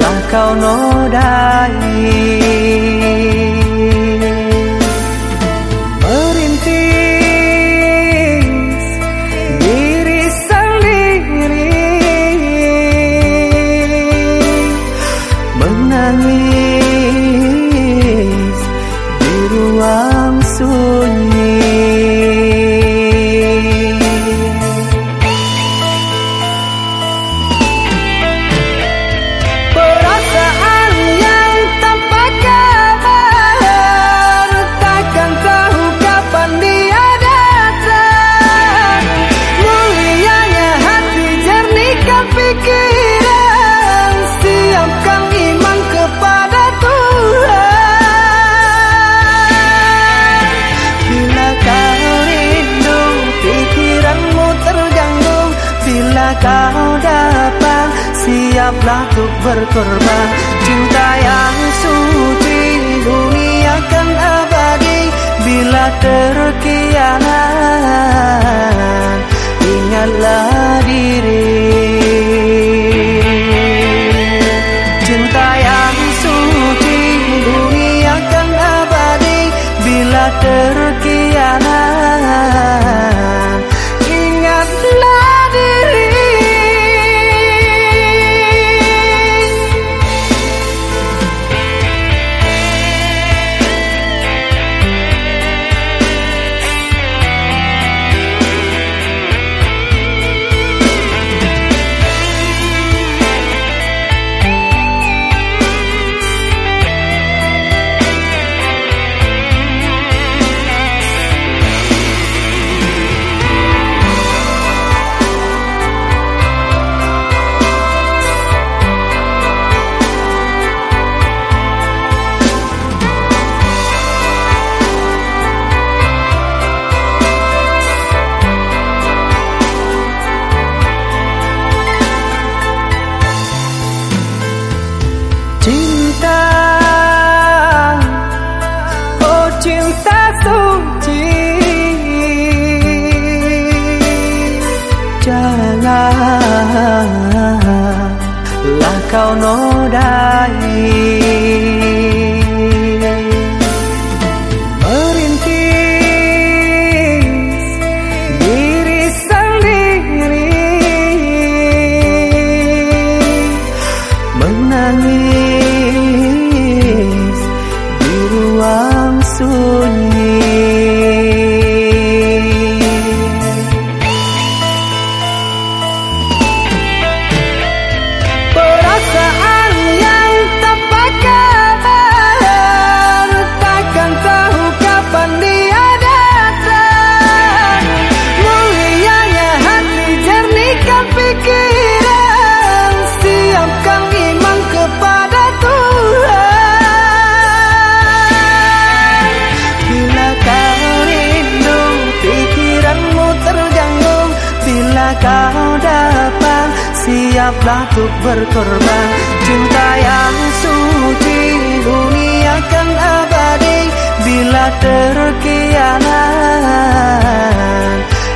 langkau nodai Siaplah untuk berkorban. Cinta yang suci Dunia akan abadi Bila terkianat. Ingatlah diri. Cinta yang suci Dunia akan abadi Bila Janganlah kau siaplah untuk berkorban. Cinta yang suci dunia akan abadi Bila terkianan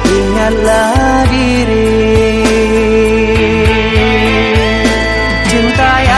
Ingatlah diri. Cinta yang